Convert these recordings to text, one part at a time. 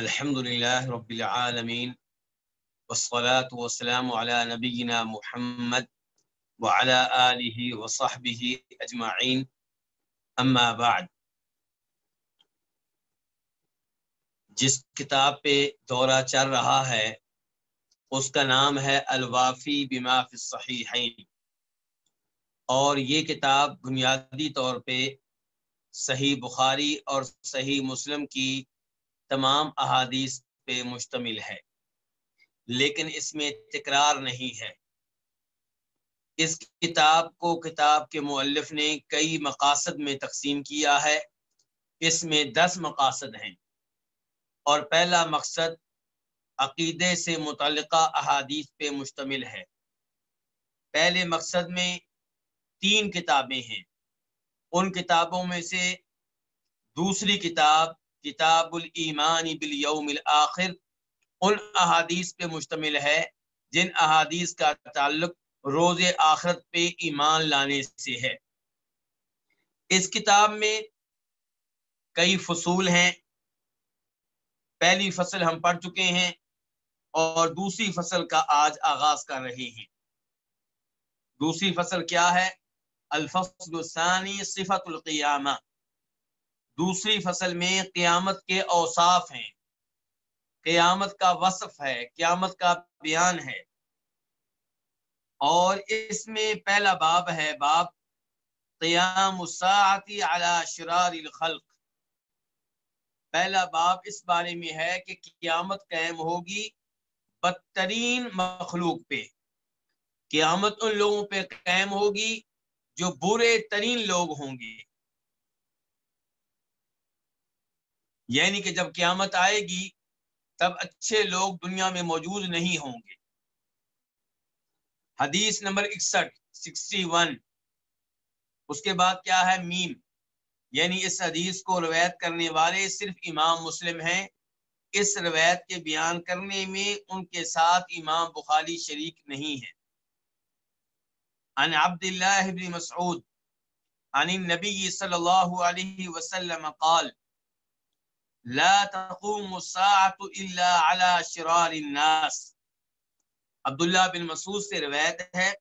الحمد لله رب العالمين، والصلاة والسلام على نبينا محمد وعلى آله وصحبه أجمعين. أما بعد، جس کتاب پہ دورہ چل رہا ہے، اس کا نام ہے الوافی بما فی الصحیحین. اور یہ کتاب بنیادی طور پہ صحیح بخاری اور صحیح مسلم کی تمام احادیث پہ مشتمل ہے۔ لیکن اس میں تکرار نہیں ہے۔ اس کتاب کو کتاب کے مؤلف نے کئی مقاصد میں تقسیم کیا ہے۔ اس میں دس مقاصد ہیں۔ اور پہلا مقصد عقیدے سے متعلقہ احادیث پہ مشتمل ہے۔ پہلے مقصد میں تین کتابیں ہیں۔ ان کتابوں میں سے دوسری کتاب کتاب الایمان بالیوم الاخر ان احادیث پہ مشتمل ہے جن احادیث کا تعلق روز آخرت پہ ایمان لانے سے ہے۔ اس کتاب میں کئی فصول ہیں۔ پہلی فصل ہم پڑھ چکے ہیں اور دوسری فصل کا آج آغاز کر رہے ہیں۔ دوسری فصل کیا ہے؟ الفصل الثانی صفت القیامہ۔ دوسری فصل میں قیامت کے اوصاف ہیں۔ قیامت کا وصف ہے، قیامت کا بیان ہے۔ اور اس میں پہلا باب ہے، باب قیام علی شرار الخلق۔ پہلا باب اس بارے میں ہے کہ قیامت قائم ہوگی بدترین مخلوق پہ۔ قیامت ان لوگوں پہ قائم ہوگی جو برے ترین لوگ ہوں گے۔ یعنی کہ جب قیامت آئے گی، تب اچھے لوگ دنیا میں موجود نہیں ہوں گے۔ حدیث نمبر اکسٹھ، سکسٹی ون۔ اس کے بعد کیا ہے؟ میم۔ یعنی اس حدیث کو روایت کرنے والے صرف امام مسلم ہیں۔ اس روایت کے بیان کرنے میں ان کے ساتھ امام بخاری شریک نہیں ہے۔ عن عبد الله بن مسعود، عن النبي صلى الله عليه وسلم قال لا تقوم الساعة على شرار الناس. عبداللہ بن مسعود سے روایت ہے،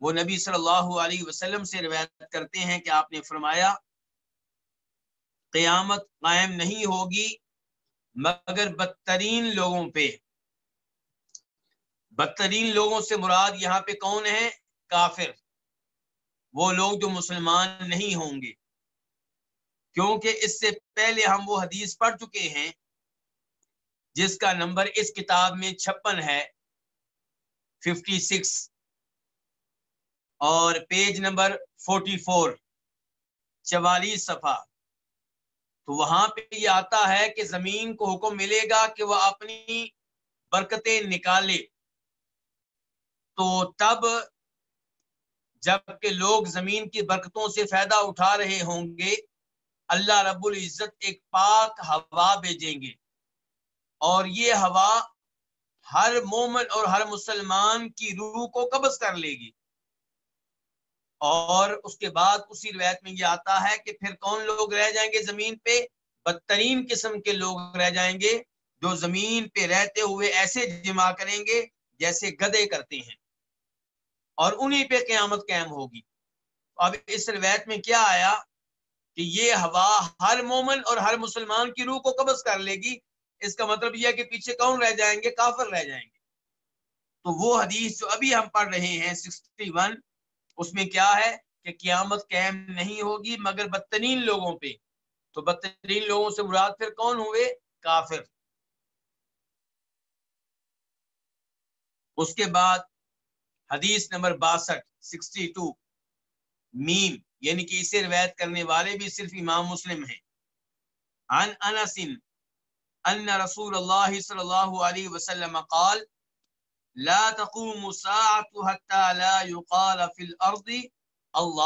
وہ نبی صلی اللہ علیہ وسلم سے روایت کرتے ہیں کہ آپ نے فرمایا، قیامت قائم نہیں ہوگی مگر بدترین لوگوں پہ۔ بدترین لوگوں سے مراد یہاں پہ کون ہے؟ کافر۔ وہ لوگ جو مسلمان نہیں ہوں گے۔ کیونکہ اس سے پہلے ہم وہ حدیث پڑھ چکے ہیں، جس کا نمبر اس کتاب میں چھپن ہے ففٹی سکس اور پیج نمبر فورٹی فور چوالیس صفحہ۔ تو وہاں پہ یہ آتا ہے کہ زمین کو حکم ملے گا کہ وہ اپنی برکتیں نکالے۔ تو تب جبکہ لوگ زمین کی برکتوں سے فائدہ اٹھا رہے ہوں گے اللہ رب العزت ایک پاک ہوا بھیجیں گے۔ اور یہ ہوا ہر مومن اور ہر مسلمان کی روح کو قبض کر لے گی۔ اور اس کے بعد اسی روایت میں یہ آتا ہے کہ پھر کون لوگ رہ جائیں گے زمین پہ؟ بدترین قسم کے لوگ رہ جائیں گے جو زمین پہ رہتے ہوئے ایسے جمع کریں گے جیسے گدے کرتے ہیں۔ اور انہی پہ قیامت قائم ہوگی۔ اب اس روایت میں کیا آیا؟ کہ یہ ہوا ہر مومن اور ہر مسلمان کی روح کو قبض کر لے گی۔ اس کا مطلب یہ ہے کہ پیچھے کون رہ جائیں گے؟ کافر رہ جائیں گے۔ تو وہ حدیث جو ابھی ہم پڑھ رہے ہیں، سکسٹی ون، اس میں کیا ہے کہ قیامت قائم نہیں ہوگی مگر بدترین لوگوں پہ۔ تو بدترین لوگوں سے مراد پھر کون ہوئے؟ کافر۔ اس کے بعد حدیث نمبر باسٹھ، سکسٹی ٹو، میم۔ یعنی کہ اسے روایت کرنے والے بھی صرف امام مسلم ہیں۔ عن انس، ان رسول اللہ صلی اللہ علیہ وسلم قال، لا تقوم الساعة حتى لا يقال في الأرض اللہ